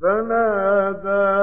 فناداها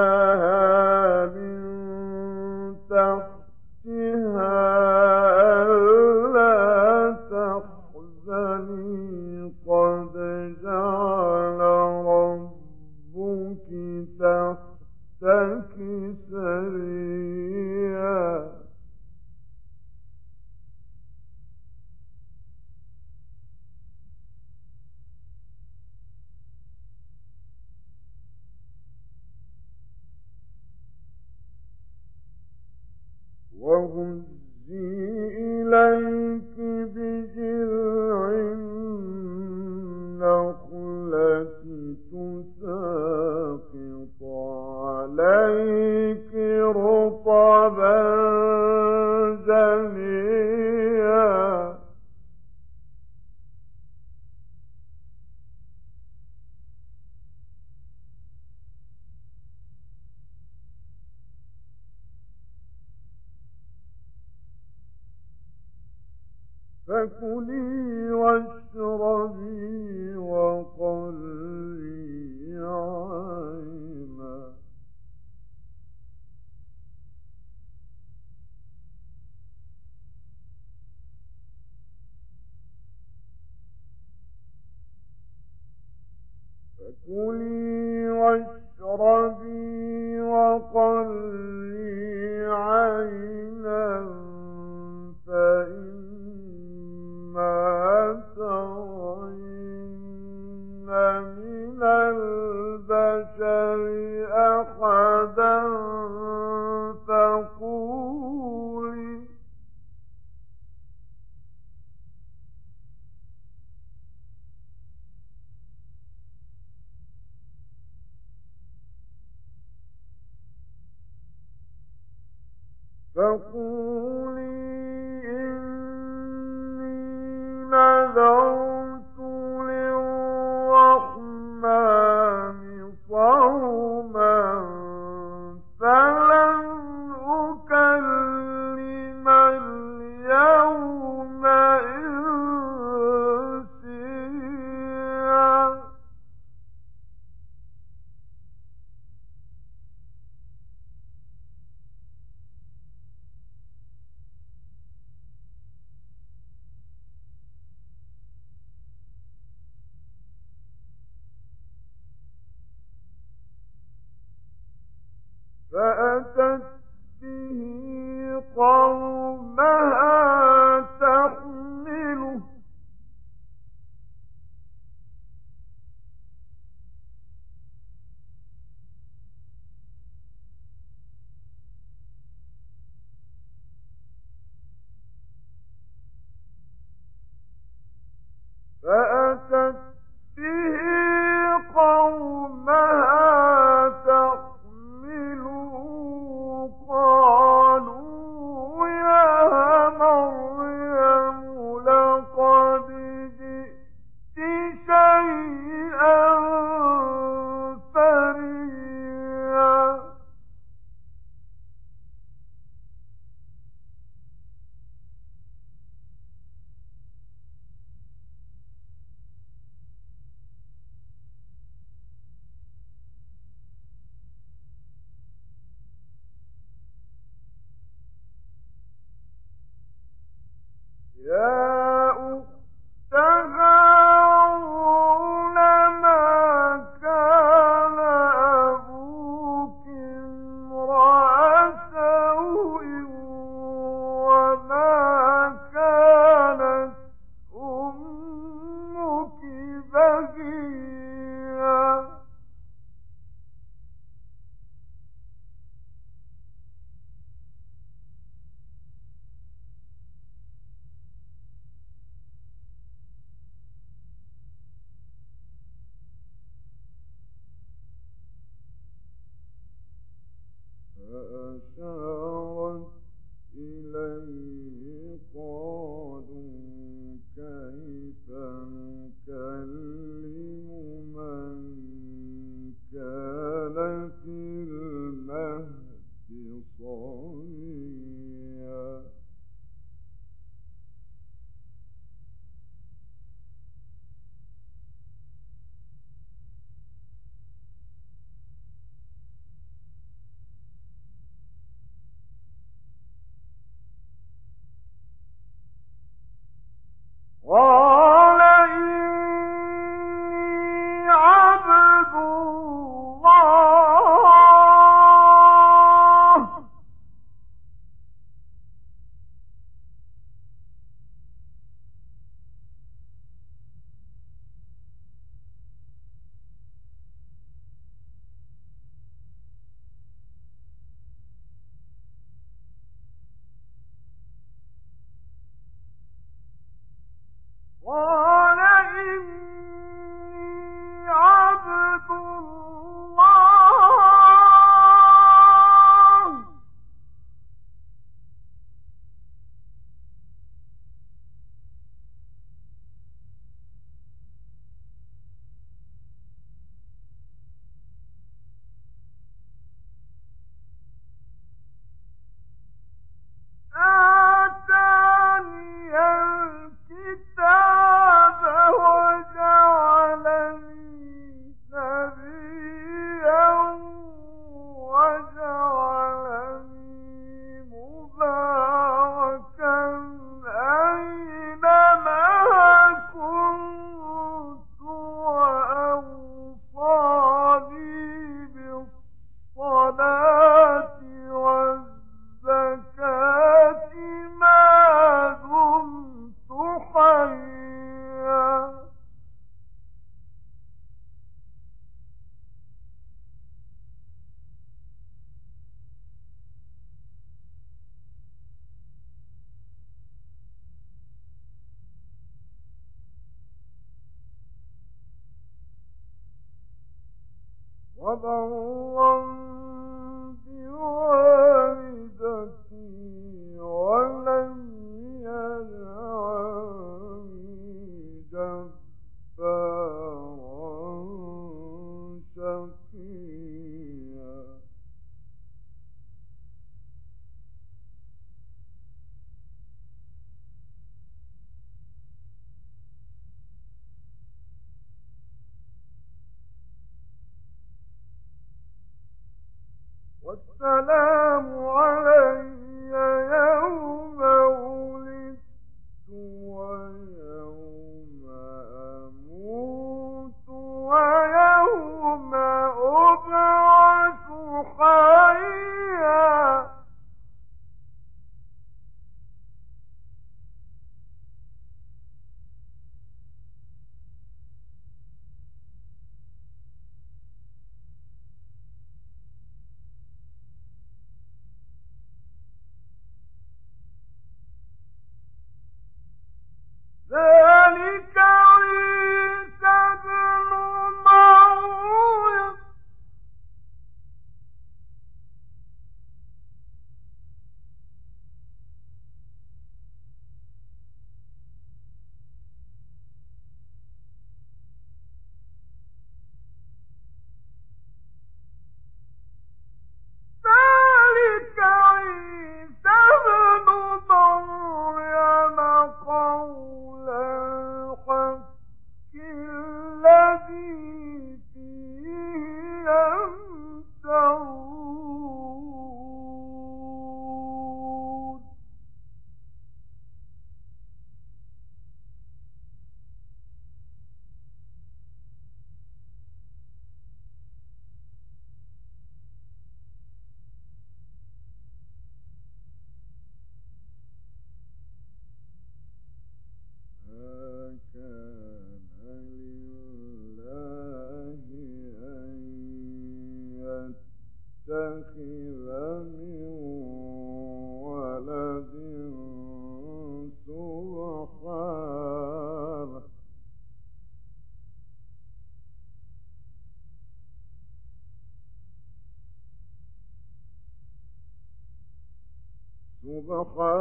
فأتت به قومها فأشاء والسلام Alors.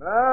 ما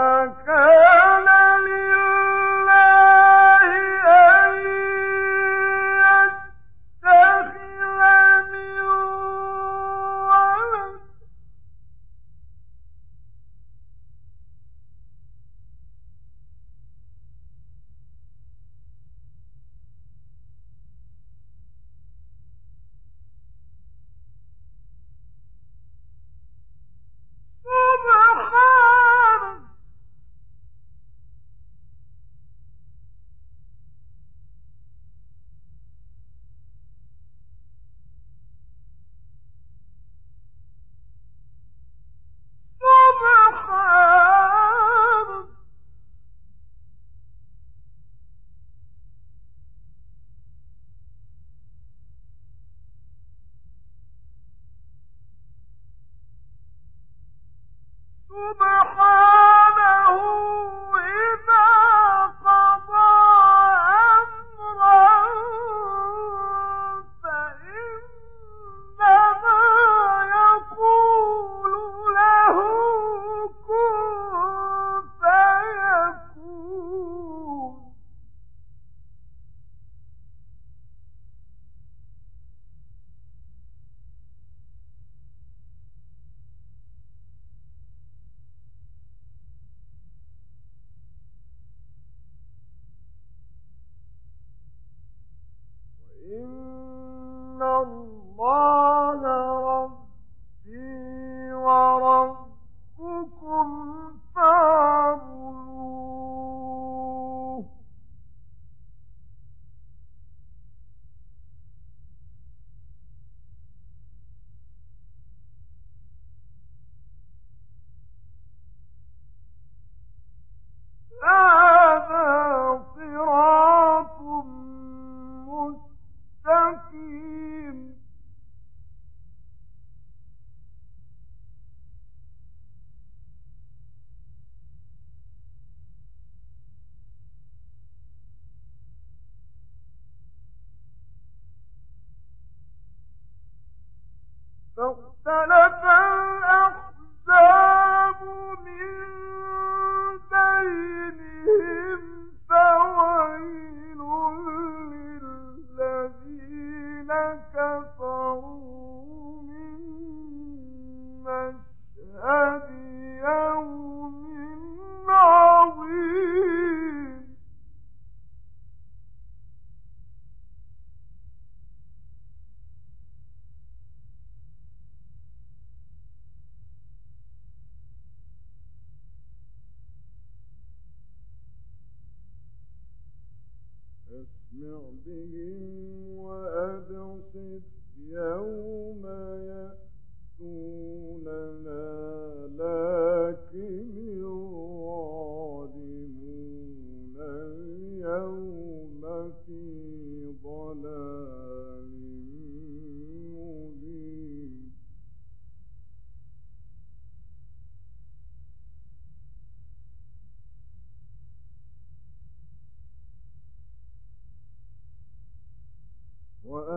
ربه وأ...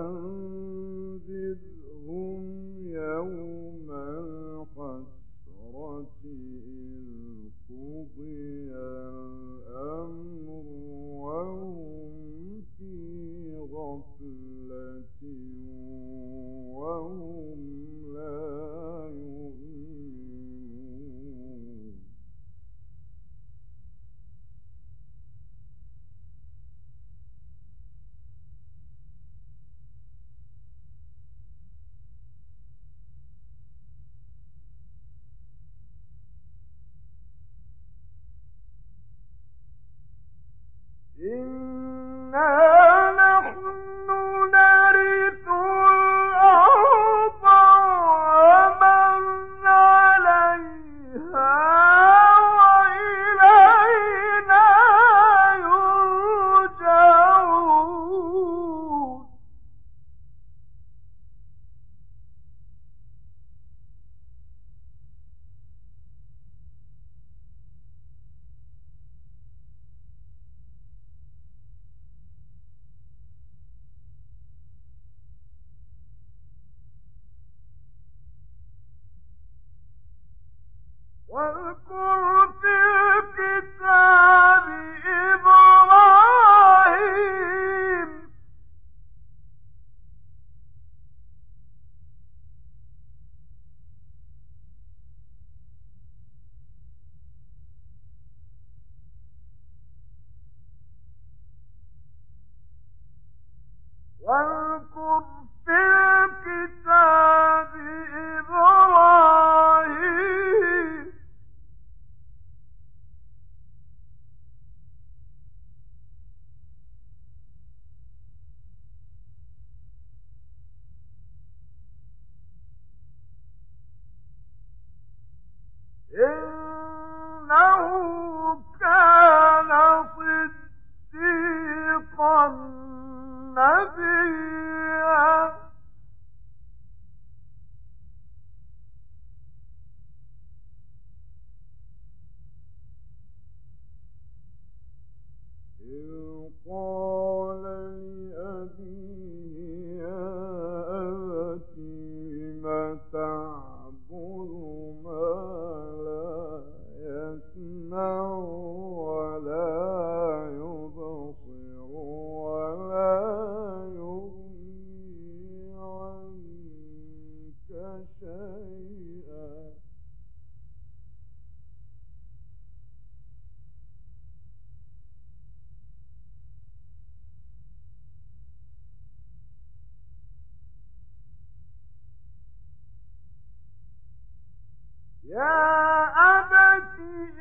Mm-hmm.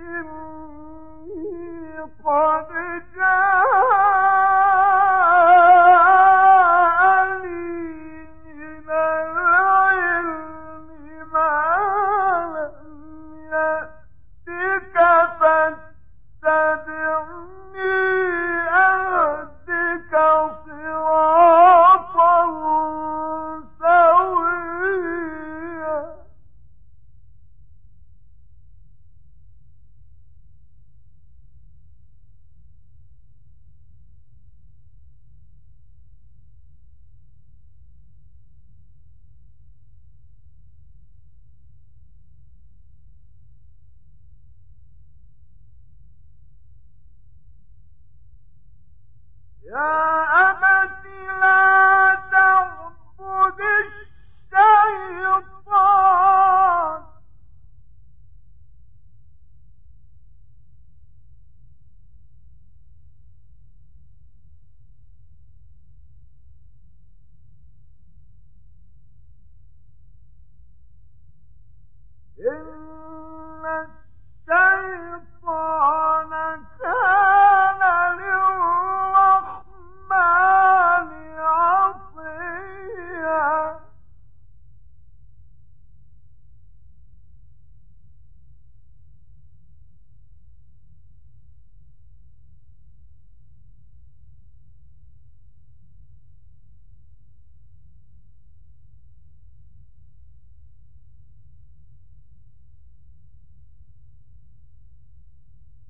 Yeah.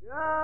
Yeah.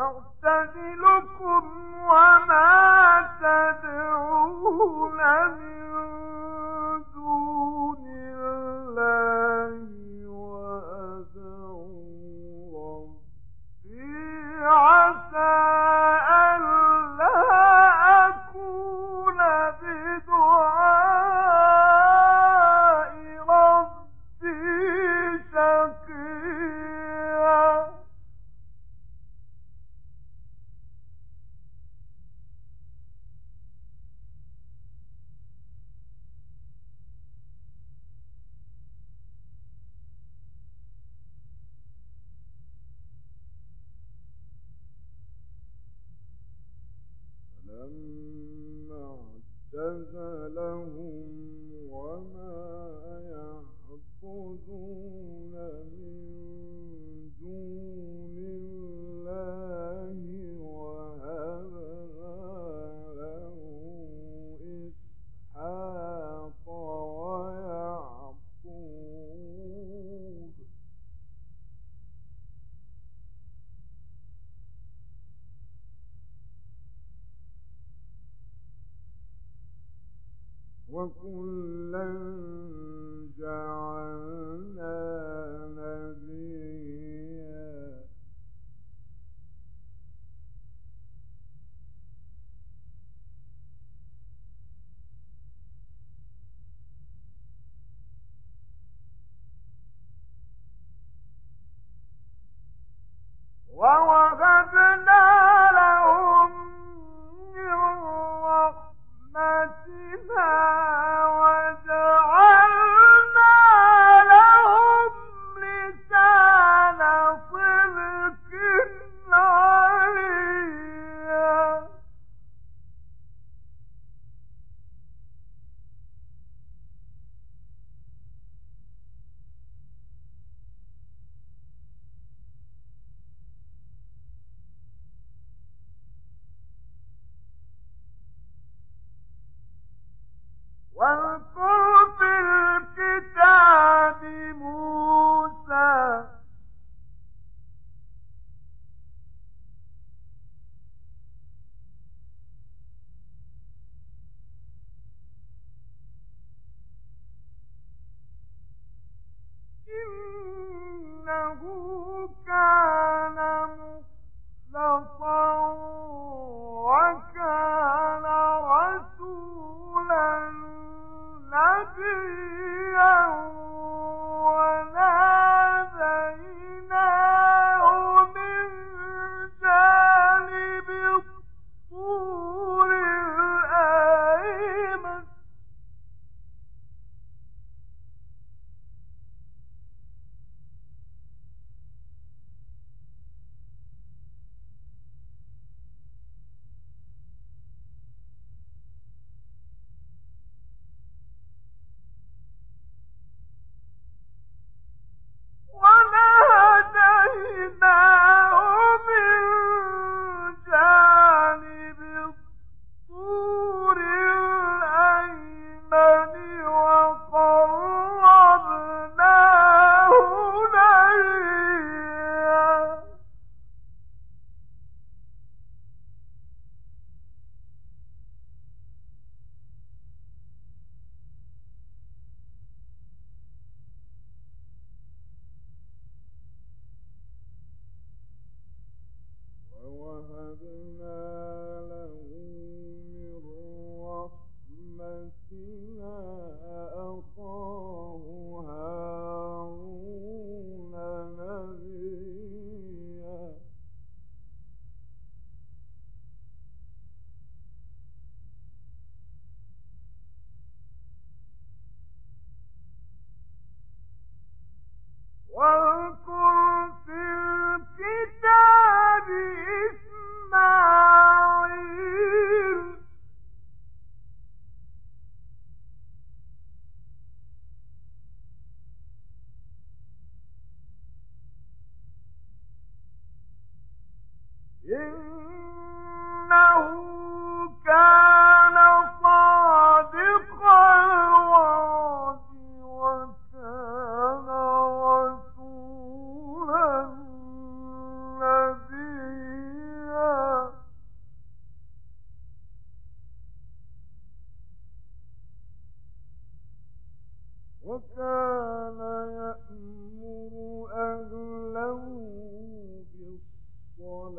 أعتزلكم وما تدعون من لهم وما يعبدون لا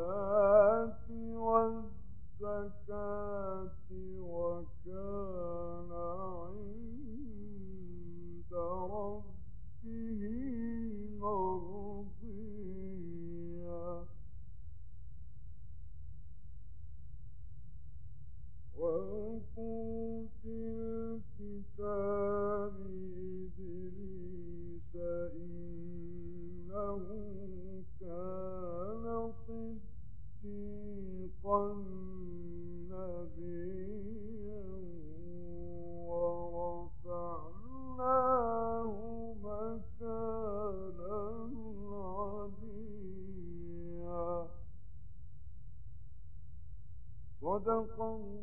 صدق الله